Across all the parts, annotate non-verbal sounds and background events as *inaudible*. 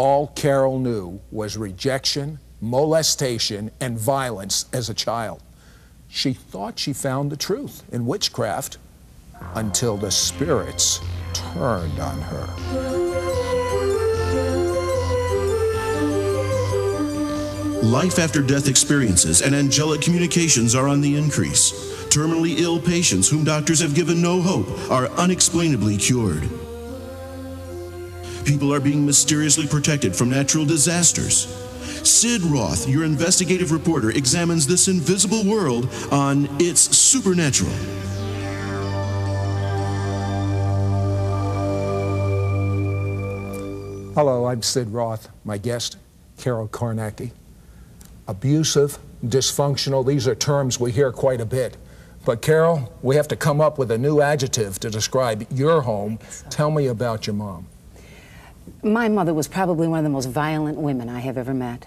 all Carol knew was rejection, molestation, and violence as a child. She thought she found the truth in witchcraft until the spirits turned on her. Life after death experiences and angelic communications are on the increase. Terminally ill patients whom doctors have given no hope are unexplainably cured. People are being mysteriously protected from natural disasters. Sid Roth, your investigative reporter, examines this invisible world on It's Supernatural. Hello, I'm Sid Roth. My guest, Carol Kornacki. Abusive, dysfunctional, these are terms we hear quite a bit. But Carol, we have to come up with a new adjective to describe your home. Tell me about your mom. My mother was probably one of the most violent women I have ever met.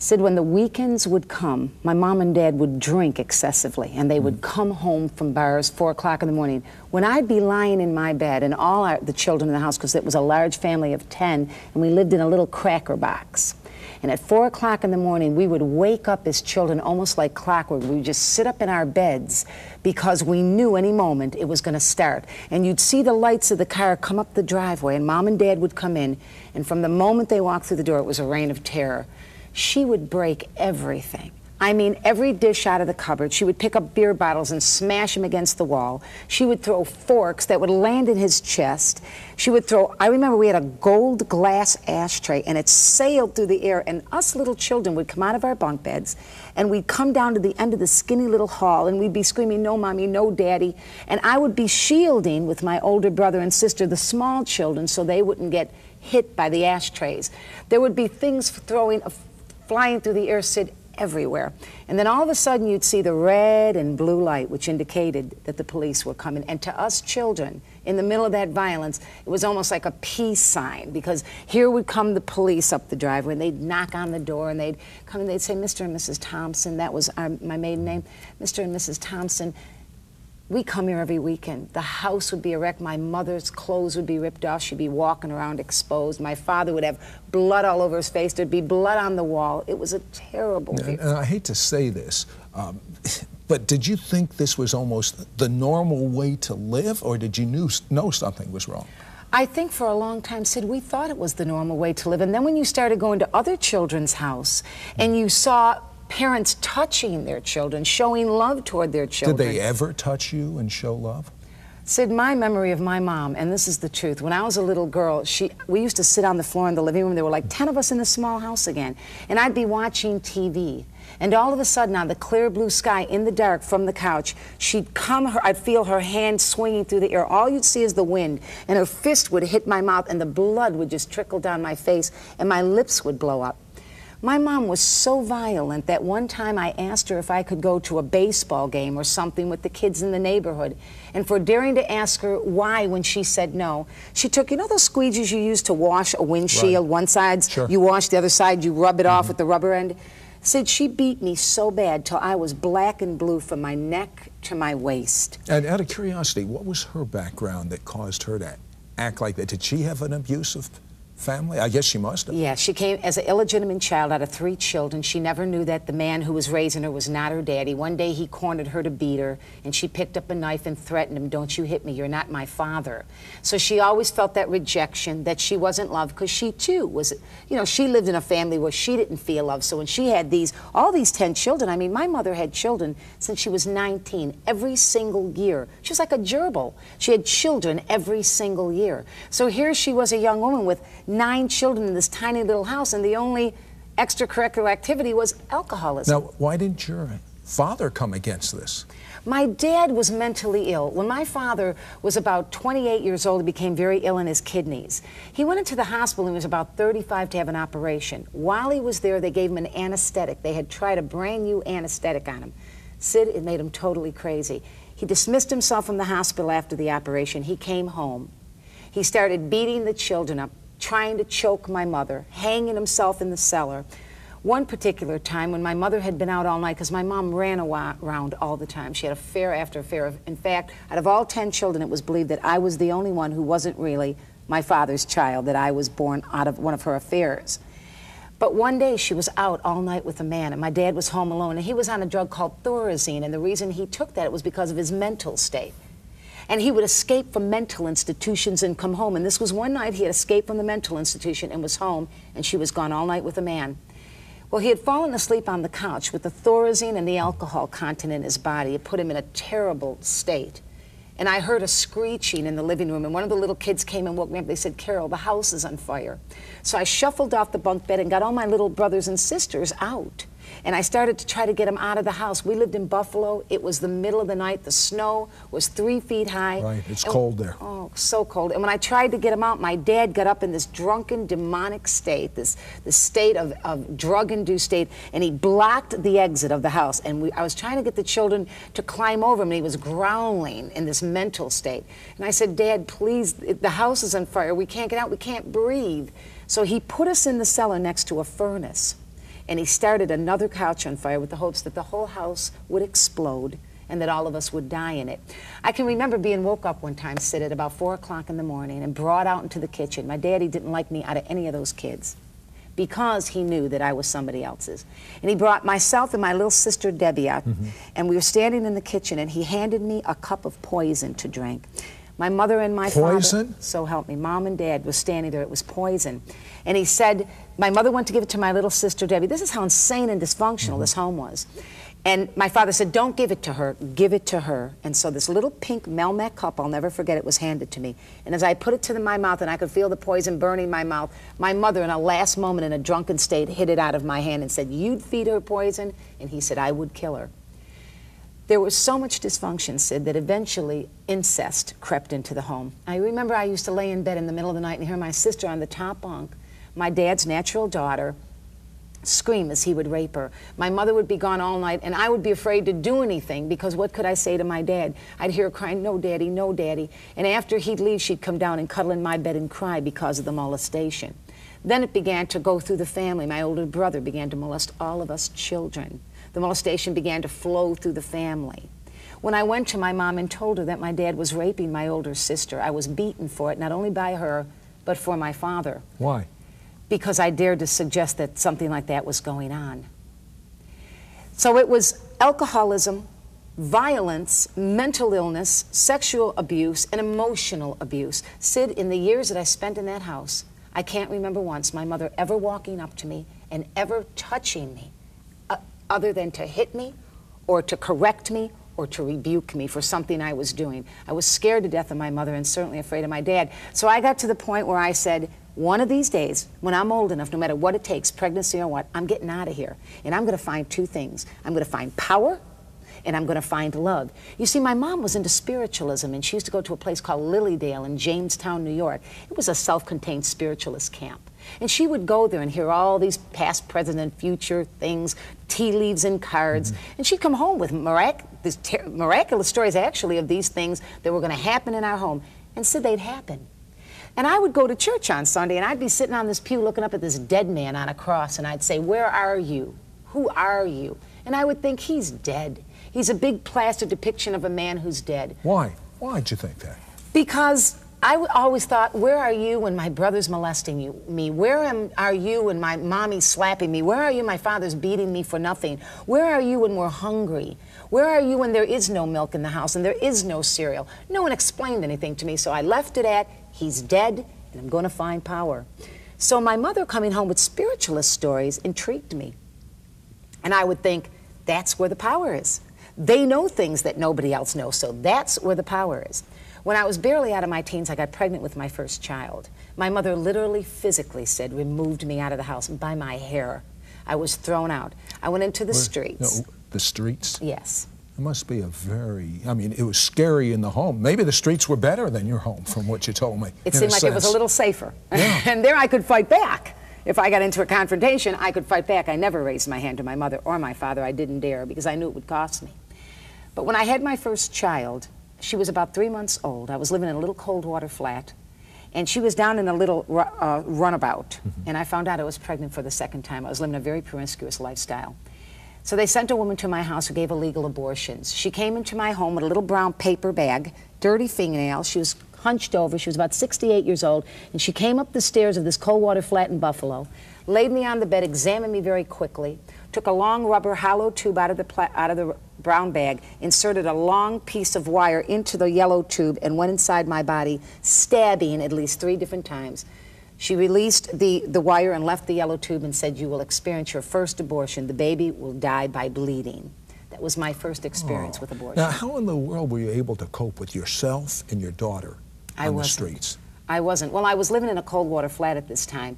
Said when the weekends would come, my mom and dad would drink excessively, and they would Mm. come home from bars four o'clock in the morning. When I'd be lying in my bed, and all our, the children in the house, because it was a large family of ten, and we lived in a little cracker box. And at four o'clock in the morning, we would wake up as children almost like clockwork. We would just sit up in our beds because we knew any moment it was going to start. And you'd see the lights of the car come up the driveway, and mom and dad would come in. And from the moment they walked through the door, it was a reign of terror. She would break everything. I mean, every dish out of the cupboard. She would pick up beer bottles and smash them against the wall. She would throw forks that would land in his chest. She would throw, I remember we had a gold glass ashtray and it sailed through the air, and us little children would come out of our bunk beds and we'd come down to the end of the skinny little hall and we'd be screaming, No, mommy, no, daddy. And I would be shielding with my older brother and sister the small children so they wouldn't get hit by the ashtrays. There would be things throwing, uh, flying through the air, Sid, everywhere. And then all of a sudden you'd see the red and blue light, which indicated that the police were coming. And to us children, in the middle of that violence, it was almost like a peace sign because here would come the police up the driveway and they'd knock on the door and they'd come and they'd say, Mr. and Mrs. Thompson, that was our, my maiden name, Mr. and Mrs. Thompson, we come here every weekend. The house would be a wreck. My mother's clothes would be ripped off. She'd be walking around exposed. My father would have blood all over his face. There'd be blood on the wall. It was a terrible And, and I hate to say this, um, but did you think this was almost the normal way to live, or did you knew, know something was wrong? I think for a long time, Sid, we thought it was the normal way to live. And then when you started going to other children's house and you saw parents touching their children, showing love toward their children. Did they ever touch you and show love? Sid, my memory of my mom, and this is the truth. When I was a little girl, she we used to sit on the floor in the living room. There were like ten of us in the small house again, and I'd be watching TV. And all of a sudden, on the clear blue sky, in the dark, from the couch, she'd come. Her, I'd feel her hand swinging through the air. All you'd see is the wind, and her fist would hit my mouth, and the blood would just trickle down my face, and my lips would blow up. My mom was so violent that one time I asked her if I could go to a baseball game or something with the kids in the neighborhood. And for daring to ask her why when she said no, she took, you know those squeegees you use to wash a windshield? Right. One side Sure. you wash, the other side you rub it off mm-hmm. with the rubber end? Said she beat me so bad till I was black and blue from my neck to my waist. And out of curiosity, what was her background that caused her to act like that? Did she have an abusive family? I guess she must have. Yeah, she came as an illegitimate child out of three children. She never knew that the man who was raising her was not her daddy. One day he cornered her to beat her, and she picked up a knife and threatened him, Don't you hit me, you're not my father. So she always felt that rejection, that she wasn't loved, because she too was, you know, she lived in a family where she didn't feel loved. So when she had these, all these 10 children, I mean, my mother had children since she was 19, every single year. She was like a gerbil. She had children every single year. So here she was, a young woman with nine children in this tiny little house, and the only extracurricular activity was alcoholism. Now, why didn't your father come against this? My dad was mentally ill. When my father was about 28 years old, he became very ill in his kidneys. He went into the hospital and he was about 35 to have an operation. While he was there, they gave him an anesthetic. They had tried a brand new anesthetic on him. Sid, it made him totally crazy. He dismissed himself from the hospital after the operation. He came home. He started beating the children up, trying to choke my mother, hanging himself in the cellar. One particular time when my mother had been out all night, because my mom ran around all the time. She had affair after affair. In fact, out of all 10 children, it was believed that I was the only one who wasn't really my father's child, that I was born out of one of her affairs. But one day she was out all night with a man, and my dad was home alone, and he was on a drug called Thorazine, and the reason he took that was because of his mental state. And he would escape from mental institutions and come home. And this was one night he had escaped from the mental institution and was home, and she was gone all night with a man. Well, he had fallen asleep on the couch with the Thorazine and the alcohol content in his body. It put him in a terrible state. And I heard a screeching in the living room, and one of the little kids came and woke me up. They said, Carol, the house is on fire. So I shuffled off the bunk bed and got all my little brothers and sisters out. And I started to try to get them out of the house. We lived in Buffalo. It was the middle of the night. The snow was three feet high. Right, it's And- cold there. Oh, so cold. And when I tried to get him out, my dad got up in this drunken, demonic state, this, this state of, of drug-induced state, and he blocked the exit of the house. And we, I was trying to get the children to climb over him, and he was growling in this mental state. And I said, Dad, please, the house is on fire. We can't get out. We can't breathe. So he put us in the cellar next to a furnace. And he started another couch on fire with the hopes that the whole house would explode and that all of us would die in it. I can remember being woke up one time, Sid, at about 4 o'clock in the morning and brought out into the kitchen. My daddy didn't like me out of any of those kids because he knew that I was somebody else's. And he brought myself and my little sister Debbie out, mm-hmm. and we were standing in the kitchen, and he handed me a cup of poison to drink. My mother and my Poison? father, so help me, mom and dad was standing there. It was poison. And he said, my mother went to give it to my little sister Debbie. This is how insane and dysfunctional mm-hmm. this home was. And my father said, Don't give it to her, give it to her. And so this little pink Melmac cup, I'll never forget it, was handed to me. And as I put it to my mouth and I could feel the poison burning my mouth, my mother, in a last moment in a drunken state, hid it out of my hand and said, You'd feed her poison? And he said, I would kill her. There was so much dysfunction, Sid, that eventually incest crept into the home. I remember I used to lay in bed in the middle of the night and hear my sister on the top bunk, my dad's natural daughter, scream as he would rape her. My mother would be gone all night, and I would be afraid to do anything because what could I say to my dad? I'd hear her crying, No, daddy, no, daddy. And after he'd leave, she'd come down and cuddle in my bed and cry because of the molestation. Then it began to go through the family. My older brother began to molest all of us children. The molestation began to flow through the family. When I went to my mom and told her that my dad was raping my older sister, I was beaten for it, not only by her, but for my father Why? because I dared to suggest that something like that was going on. So it was alcoholism, violence, mental illness, sexual abuse, and emotional abuse. Sid, in the years that I spent in that house, I can't remember once my mother ever walking up to me and ever touching me, other than to hit me or to correct me or to rebuke me for something I was doing. I was scared to death of my mother and certainly afraid of my dad. So I got to the point where I said, one of these days, when I'm old enough, no matter what it takes, pregnancy or what, I'm getting out of here. And I'm going to find two things. I'm going to find power and I'm going to find love. You see, my mom was into spiritualism, and she used to go to a place called Lilydale in Jamestown, New York. It was a self contained spiritualist camp. And she would go there and hear all these past, present, and future things, tea leaves and cards. Mm-hmm. And she'd come home with mirac- these ter- miraculous stories, actually, of these things that were going to happen in our home. And said they'd happen. And I would go to church on Sunday and I'd be sitting on this pew looking up at this dead man on a cross and I'd say, Where are you? Who are you? And I would think, He's dead. He's a big plaster depiction of a man who's dead. Why? Why'd you think that? Because I always thought, Where are you when my brother's molesting you, me? Where am, are you when my mommy's slapping me? Where are you, when my father's beating me for nothing? Where are you when we're hungry? Where are you when there is no milk in the house and there is no cereal? No one explained anything to me, so I left it at, He's dead, and I'm going to find power. So my mother coming home with spiritualist stories intrigued me. And I would think, that's where the power is. They know things that nobody else knows, so that's where the power is. When I was barely out of my teens, I got pregnant with my first child. My mother literally, physically said, removed me out of the house by my hair. I was thrown out. I went into the Where- streets. no, the streets? Yes. It must be a very, I mean, it was scary in the home. Maybe the streets were better than your home, from what you told me. It seemed like it was a little safer. Yeah. *laughs* and there I could fight back. If I got into a confrontation, I could fight back. I never raised my hand to my mother or my father. I didn't dare because I knew it would cost me. But when I had my first child, she was about three months old. I was living in a little cold water flat, and she was down in a little uh, runabout. And I found out I was pregnant for the second time. I was living a very promiscuous lifestyle. So they sent a woman to my house who gave illegal abortions. She came into my home with a little brown paper bag, dirty fingernails. She was hunched over. She was about 68 years old, and she came up the stairs of this Coldwater flat in Buffalo, laid me on the bed, examined me very quickly, took a long rubber hollow tube out of the pla- out of the brown bag, inserted a long piece of wire into the yellow tube, and went inside my body, stabbing at least three different times. She released the, the wire and left the yellow tube and said, You will experience your first abortion. The baby will die by bleeding. That was my first experience Oh. with abortion. Now, how in the world were you able to cope with yourself and your daughter I on the wasn't. streets? I wasn't. Well, I was living in a cold water flat at this time.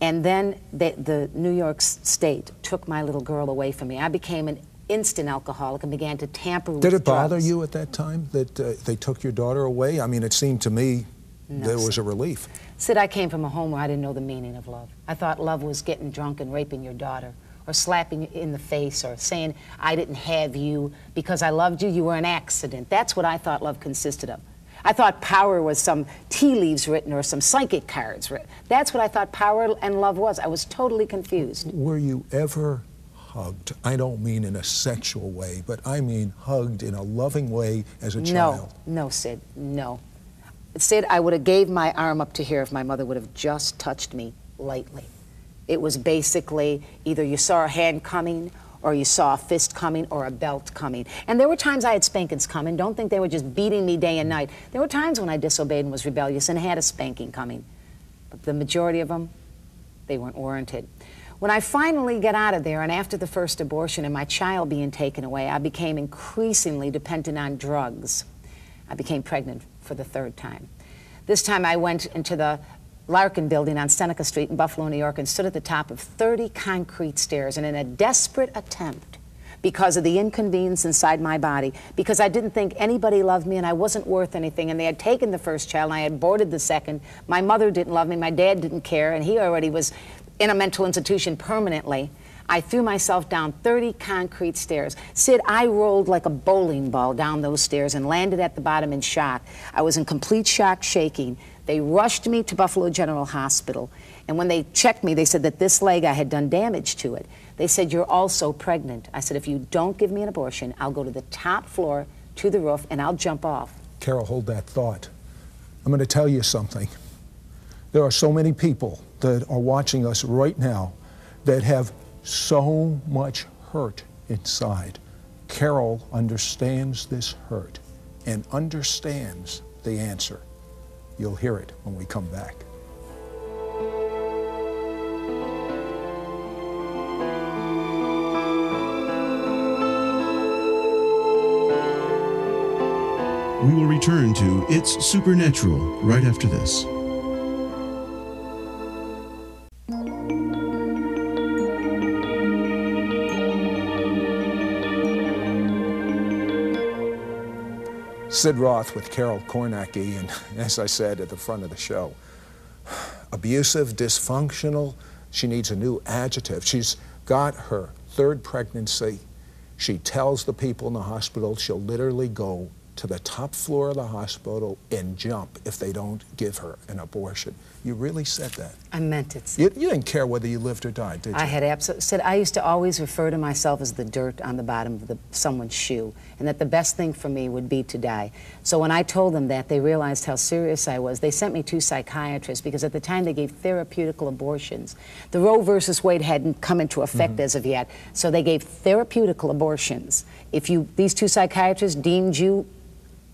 And then the, the New York State took my little girl away from me. I became an instant alcoholic and began to tamper with Did it bother drugs. you at that time that uh, they took your daughter away? I mean, it seemed to me No, there was a relief. Sid, I came from a home where I didn't know the meaning of love. I thought love was getting drunk and raping your daughter, or slapping you in the face, or saying, I didn't have you because I loved you, you were an accident. That's what I thought love consisted of. I thought power was some tea leaves written or some psychic cards written. That's what I thought power and love was. I was totally confused. Were you ever hugged? I don't mean in a sexual way, but I mean hugged in a loving way as a No, child. no, no, Sid, no. Sid, I would have gave my arm up to here if my mother would have just touched me lightly. It was basically either you saw a hand coming or you saw a fist coming or a belt coming. And there were times I had spankings coming. Don't think they were just beating me day and night. There were times when I disobeyed and was rebellious and had a spanking coming. But the majority of them, they weren't warranted. When I finally got out of there, and after the first abortion and my child being taken away, I became increasingly dependent on drugs. I became pregnant for the third time. This time I went into the Larkin building on Seneca Street in Buffalo, New York, and stood at the top of 30 concrete stairs. And in a desperate attempt, because of the inconvenience inside my body, because I didn't think anybody loved me and I wasn't worth anything, and they had taken the first child and I had aborted the second. My mother didn't love me, my dad didn't care, and he already was in a mental institution permanently. I threw myself down 30 concrete stairs. Sid, I rolled like a bowling ball down those stairs and landed at the bottom in shock. I was in complete shock, shaking. They rushed me to Buffalo General Hospital. And when they checked me, they said that this leg, I had done damage to it. They said, You're also pregnant. I said, If you don't give me an abortion, I'll go to the top floor, to the roof, and I'll jump off. Carol, hold that thought. I'm going to tell you something. There are so many people that are watching us right now that have so much hurt inside. Carol understands this hurt and understands the answer. You'll hear it when we come back. We will return to It's Supernatural right after this. Sid Roth with Carol Kornacki, and as I said at the front of the show, abusive, dysfunctional. She needs a new adjective. She's got her third pregnancy. She tells the people in the hospital she'll literally go to the top floor of the hospital and jump if they don't give her an abortion. You really said that. I meant it. You, you didn't care whether you lived or died, did you? I had absolutely said I used to always refer to myself as the dirt on the bottom of the, someone's shoe, and that the best thing for me would be to die. So when I told them that, they realized how serious I was. They sent me to psychiatrists because at the time they gave therapeutical abortions. The Roe versus Wade hadn't come into effect mm-hmm. as of yet, so they gave therapeutical abortions. If you these two psychiatrists deemed you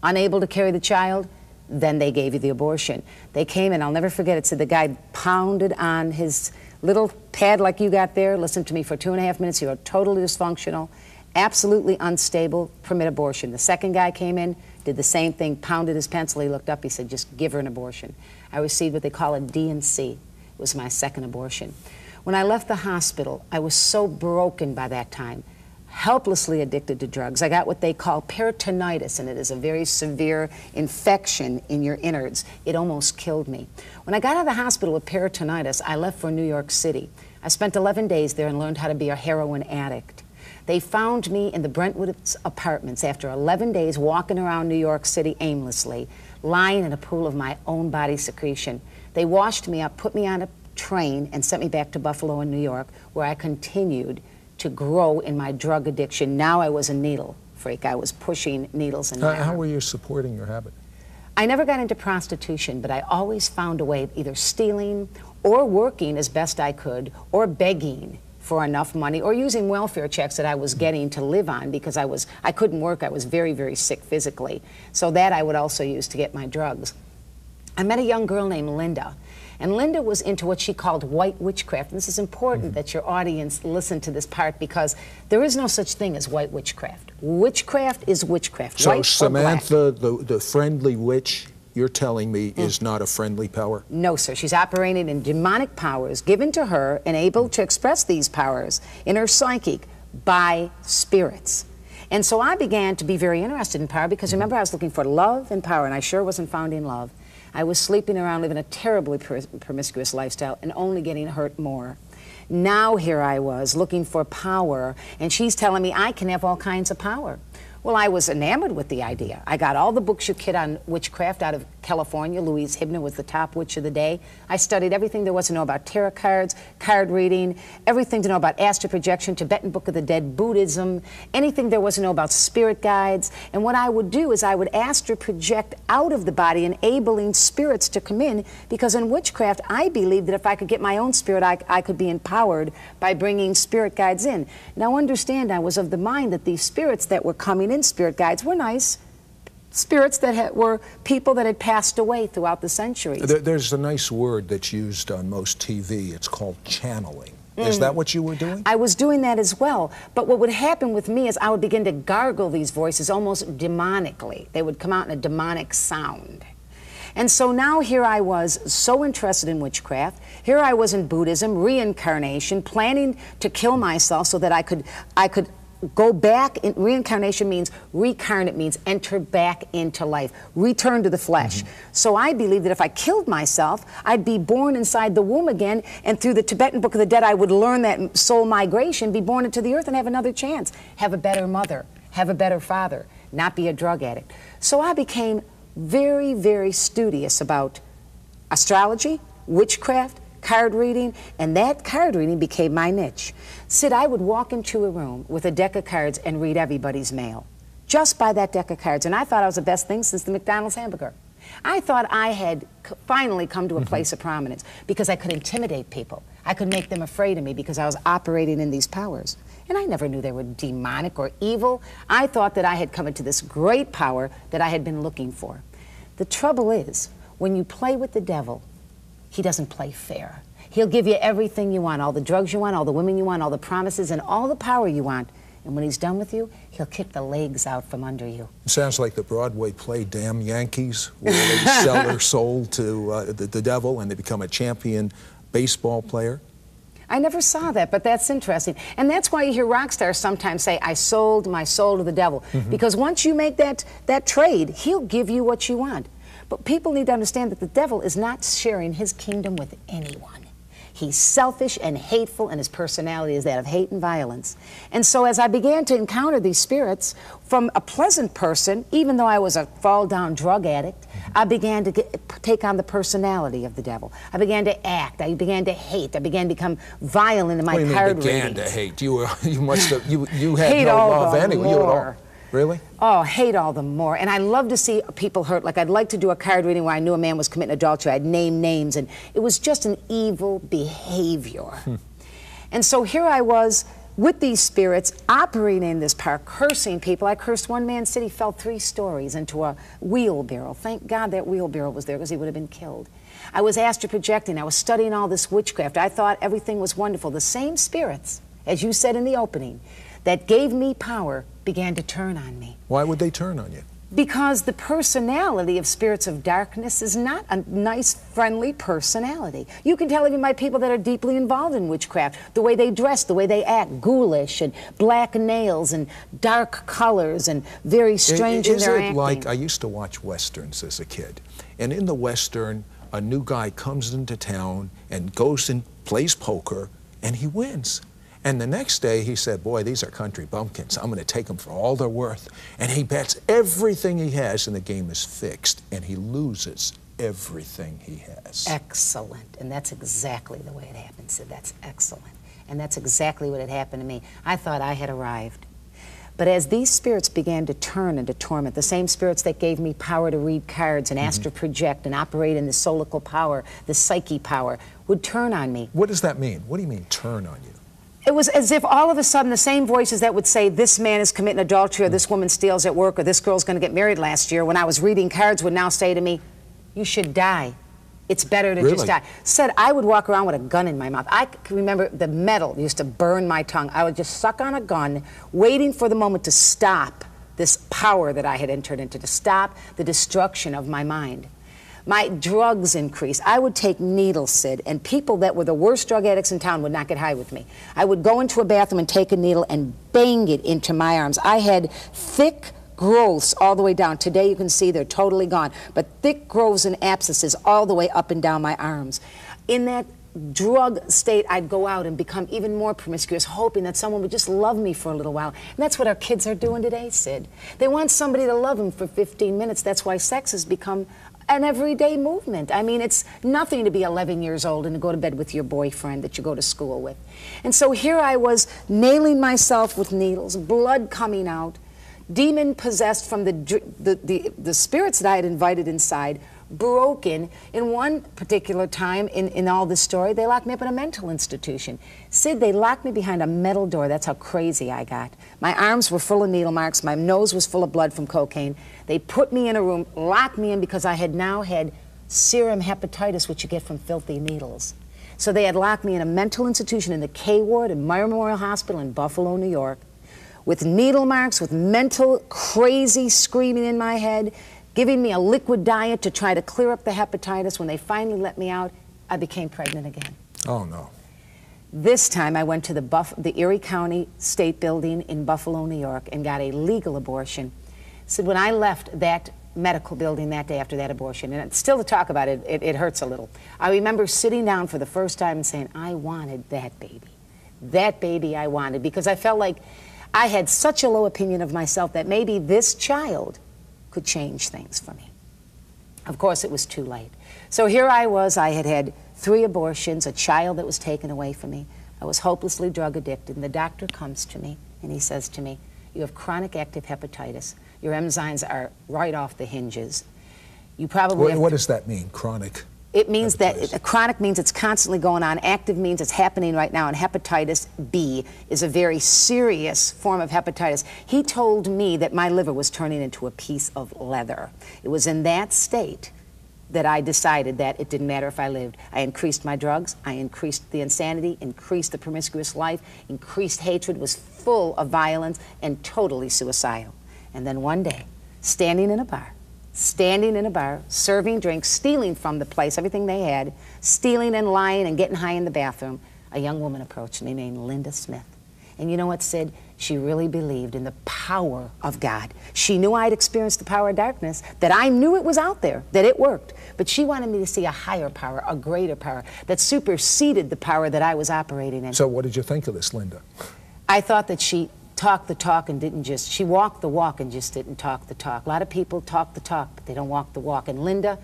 unable to carry the child, then they gave you the abortion. They came and I'll never forget it. Said the guy pounded on his little pad like you got there, listened to me for two and a half minutes. You are totally dysfunctional, absolutely unstable, permit abortion. The second guy came in, did the same thing, pounded his pencil. He looked up, he said, just give her an abortion. I received what they call a D&C. It was my second abortion. When I left the hospital, I was so broken by that time helplessly addicted to drugs. I got what they call peritonitis, and it is a very severe infection in your innards. It almost killed me. When I got out of the hospital with peritonitis, I left for New York City. I spent 11 days there and learned how to be a heroin addict. They found me in the Brentwood apartments after 11 days walking around New York City aimlessly, lying in a pool of my own body secretion. They washed me up, put me on a train, and sent me back to Buffalo in New York, where I continued to grow in my drug addiction. Now I was a needle freak. I was pushing needles and. How, how were you supporting your habit? I never got into prostitution, but I always found a way of either stealing or working as best I could or begging for enough money or using welfare checks that I was getting to live on because I was I couldn't work. I was very very sick physically. So that I would also use to get my drugs. I met a young girl named Linda. And Linda was into what she called white witchcraft. And this is important mm-hmm. that your audience listen to this part because there is no such thing as white witchcraft. Witchcraft is witchcraft. So Samantha, the, the friendly witch, you're telling me mm. is not a friendly power? No, sir. She's operating in demonic powers given to her and able to express these powers in her psychic by spirits. And so I began to be very interested in power because remember I was looking for love and power and I sure wasn't found in love. I was sleeping around living a terribly promiscuous lifestyle and only getting hurt more. Now here I was looking for power and she's telling me I can have all kinds of power. Well, I was enamored with the idea. I got all the books you could on witchcraft out of California. Louise Huebner was the top witch of the day. I studied everything there was to know about tarot cards, card reading, everything to know about astral projection, Tibetan Book of the Dead, Buddhism, anything there was to know about spirit guides. And what I would do is I would astral project out of the body, enabling spirits to come in, because in witchcraft, I believed that if I could get my own spirit, I, I could be empowered by bringing spirit guides in. Now, understand, I was of the mind that these spirits that were coming in, spirit guides, were nice spirits that had, were people that had passed away throughout the centuries. There, there's a nice word that's used on most TV. It's called channeling. Mm. Is that what you were doing? I was doing that as well. But what would happen with me is I would begin to gargle these voices almost demonically. They would come out in a demonic sound. And so now here I was, so interested in witchcraft. Here I was in Buddhism, reincarnation, planning to kill myself so that I could, I could go back in, reincarnation means recarnate means enter back into life return to the flesh. Mm-hmm. so i believe that if i killed myself i'd be born inside the womb again and through the tibetan book of the dead i would learn that soul migration be born into the earth and have another chance. Have a better mother have a better father not be a drug addict. So i became very very studious about astrology witchcraft card reading, and that card reading became my niche. Sid, I would walk into a room with a deck of cards and read everybody's mail just by that deck of cards. And I thought I was the best thing since the McDonald's hamburger. I thought I had finally come to a mm-hmm. place of prominence because I could intimidate people. I could make them afraid of me because I was operating in these powers. And I never knew they were demonic or evil. I thought that I had come into this great power that I had been looking for. The trouble is, when you play with the devil, he doesn't play fair. He'll give you everything you want, all the drugs you want, all the women you want, all the promises, and all the power you want. And when he's done with you, he'll kick the legs out from under you. sounds like the Broadway play Damn Yankees, where they sell their *laughs* soul to uh, the, the devil and they become a champion baseball player. I never saw that, but that's interesting. And that's why you hear rock stars sometimes say, I sold my soul to the devil. Mm -hmm. Because once you make that, that trade, he'll give you what you want. But people need to understand that the devil is not sharing his kingdom with anyone. He's selfish and hateful, and his personality is that of hate and violence. And so, as I began to encounter these spirits from a pleasant person, even though I was a fall down drug addict, mm-hmm. I began to get, take on the personality of the devil. I began to act. I began to hate. I began to become violent in my what do you mean began to hate? You were, *laughs* you must have you you had hate no love anyway. You all. Really? Oh, hate all the more. And I love to see people hurt. Like I'd like to do a card reading where I knew a man was committing adultery. I'd name names, and it was just an evil behavior. Hmm. And so here I was with these spirits operating in this park, cursing people. I cursed one man said he fell three stories into a wheelbarrow. Thank God that wheelbarrow was there because he would have been killed. I was astral projecting. I was studying all this witchcraft. I thought everything was wonderful. The same spirits, as you said in the opening, that gave me power began to turn on me. Why would they turn on you? Because the personality of spirits of darkness is not a nice, friendly personality. You can tell even by people that are deeply involved in witchcraft, the way they dress, the way they act, ghoulish and black nails and dark colors and very strange is in their it acting. like I used to watch westerns as a kid, and in the western, a new guy comes into town and goes and plays poker, and he wins. And the next day he said, Boy, these are country bumpkins. I'm going to take them for all they're worth. And he bets everything he has, and the game is fixed. And he loses everything he has. Excellent. And that's exactly the way it happened, Sid. That's excellent. And that's exactly what had happened to me. I thought I had arrived. But as these spirits began to turn into torment, the same spirits that gave me power to read cards and astral mm-hmm. project and operate in the solical power, the psyche power, would turn on me. What does that mean? What do you mean, turn on you? It was as if all of a sudden the same voices that would say, This man is committing adultery, or this woman steals at work, or this girl's going to get married last year, when I was reading cards, would now say to me, You should die. It's better to Really? just die. Said I would walk around with a gun in my mouth. I can remember the metal used to burn my tongue. I would just suck on a gun, waiting for the moment to stop this power that I had entered into, to stop the destruction of my mind. My drugs increased. I would take needles, Sid, and people that were the worst drug addicts in town would not get high with me. I would go into a bathroom and take a needle and bang it into my arms. I had thick growths all the way down. Today you can see they're totally gone, but thick growths and abscesses all the way up and down my arms. In that drug state, I'd go out and become even more promiscuous, hoping that someone would just love me for a little while. And that's what our kids are doing today, Sid. They want somebody to love them for 15 minutes. That's why sex has become an everyday movement. I mean, it's nothing to be 11 years old and to go to bed with your boyfriend that you go to school with. And so here I was nailing myself with needles, blood coming out, demon possessed from the, the, the, the spirits that I had invited inside, broken. In one particular time in, in all this story, they locked me up in a mental institution. Sid, they locked me behind a metal door. That's how crazy I got. My arms were full of needle marks, my nose was full of blood from cocaine. They put me in a room, locked me in because I had now had serum hepatitis, which you get from filthy needles. So they had locked me in a mental institution in the K ward in Meyer Memorial Hospital in Buffalo, New York with needle marks, with mental crazy screaming in my head, giving me a liquid diet to try to clear up the hepatitis. When they finally let me out, I became pregnant again. Oh, no. This time I went to the, Buff- the Erie County State Building in Buffalo, New York, and got a legal abortion. Said when I left that medical building that day after that abortion, and it's still to talk about it, it, it hurts a little. I remember sitting down for the first time and saying, I wanted that baby. That baby I wanted because I felt like I had such a low opinion of myself that maybe this child could change things for me. Of course, it was too late. So here I was, I had had three abortions, a child that was taken away from me. I was hopelessly drug addicted, and the doctor comes to me and he says to me, You have chronic active hepatitis. Your enzymes are right off the hinges. You probably What, what does that mean, chronic? It means Hepatitis. that chronic means it's constantly going on. Active means it's happening right now. And hepatitis B is a very serious form of hepatitis. He told me that my liver was turning into a piece of leather. It was in that state that I decided that it didn't matter if I lived. I increased my drugs, I increased the insanity, increased the promiscuous life, increased hatred, was full of violence, and totally suicidal. And then one day, standing in a bar, standing in a bar, serving drinks, stealing from the place everything they had, stealing and lying and getting high in the bathroom, a young woman approached me named Linda Smith. And you know what, Sid? She really believed in the power of God. She knew I'd experienced the power of darkness, that I knew it was out there, that it worked. But she wanted me to see a higher power, a greater power, that superseded the power that I was operating in. So, what did you think of this, Linda? I thought that she talked the talk and didn't just, she walked the walk and just didn't talk the talk. A lot of people talk the talk, but they don't walk the walk. And Linda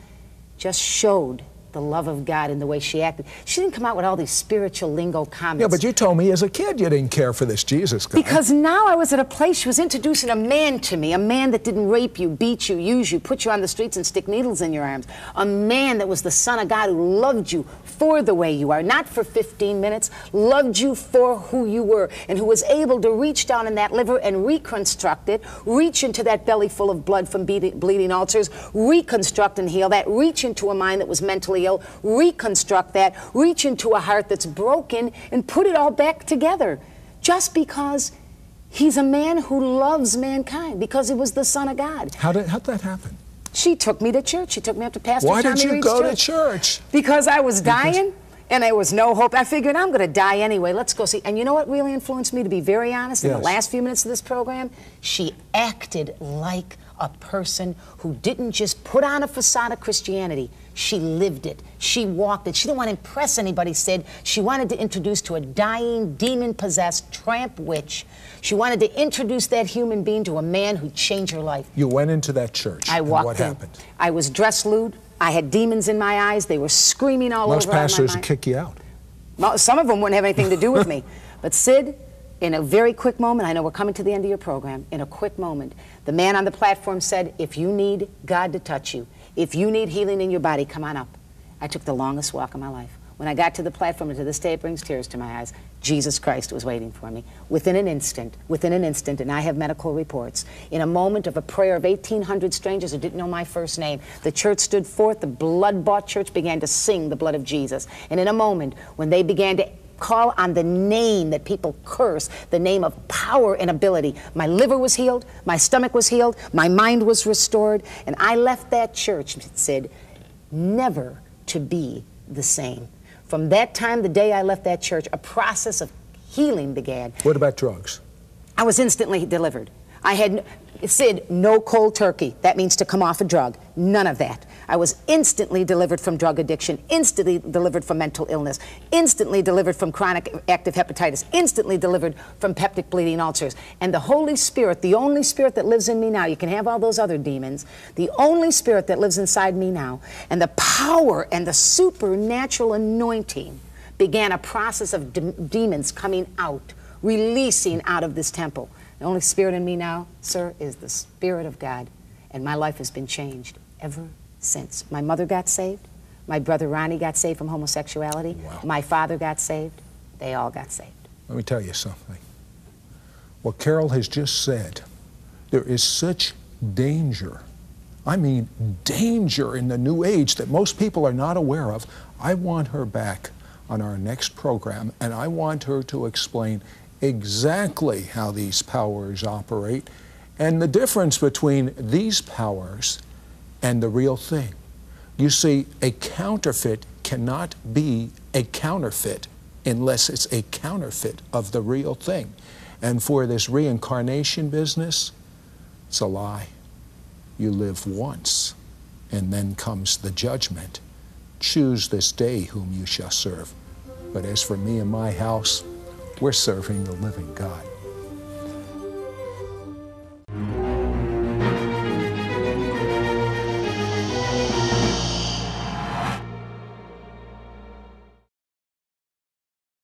just showed the love of God in the way she acted. She didn't come out with all these spiritual lingo comments. Yeah, but you told me as a kid you didn't care for this Jesus guy. Because now I was at a place, she was introducing a man to me, a man that didn't rape you, beat you, use you, put you on the streets and stick needles in your arms. A man that was the Son of God who loved you for the way you are, not for 15 minutes, loved you for who you were, and who was able to reach down in that liver and reconstruct it, reach into that belly full of blood from beating, bleeding ulcers, reconstruct and heal that, reach into a mind that was mentally reconstruct that, reach into a heart that's broken, and put it all back together. Just because he's a man who loves mankind, because he was the Son of God. how did how'd that happen? She took me to church. She took me up to Pastor Why Tommy did you Reid's go to church. church? Because I was dying and there was no hope. I figured I'm going to die anyway. Let's go see. And you know what really influenced me, to be very honest, in the last few minutes of this program? She acted like a person who didn't just put on a facade of Christianity. She lived it. She walked it. She didn't want to impress anybody, said. She wanted to introduce to a dying, demon possessed tramp witch. She wanted to introduce that human being to a man who changed her life. You went into that church. I walked what in. happened? I was dressed lewd. I had demons in my eyes. They were screaming all Most over. my pastors mind. kick you out. Well, some of them wouldn't have anything to do with me. *laughs* But Sid, in a very quick moment, I know we're coming to the end of your program, in a quick moment, the man on the platform said, If you need God to touch you, if you need healing in your body, come on up. I took the longest walk of my life. When I got to the platform, and to this day it brings tears to my eyes, Jesus Christ was waiting for me. Within an instant, within an instant, and I have medical reports, in a moment of a prayer of 1,800 strangers who didn't know my first name, the church stood forth, the blood bought church began to sing the blood of Jesus. And in a moment, when they began to call on the name that people curse, the name of power and ability. My liver was healed, my stomach was healed, my mind was restored, and I left that church, it said, never to be the same. From that time, the day I left that church, a process of healing began. What about drugs? I was instantly delivered. I had Sid, no cold turkey. That means to come off a drug. None of that. I was instantly delivered from drug addiction, instantly delivered from mental illness, instantly delivered from chronic active hepatitis, instantly delivered from peptic bleeding ulcers. And the Holy Spirit, the only spirit that lives in me now, you can have all those other demons, the only spirit that lives inside me now, and the power and the supernatural anointing began a process of de demons coming out, releasing out of this temple. The only spirit in me now, sir, is the Spirit of God. And my life has been changed ever since. My mother got saved. My brother Ronnie got saved from homosexuality. Wow. My father got saved. They all got saved. Let me tell you something. What Carol has just said, there is such danger. I mean, danger in the new age that most people are not aware of. I want her back on our next program, and I want her to explain exactly how these powers operate and the difference between these powers and the real thing. You see, a counterfeit cannot be a counterfeit unless it's a counterfeit of the real thing. And for this reincarnation business, it's a lie. You live once, and then comes the judgment. Choose this day whom you shall serve. But as for me and my house, we're serving the living God.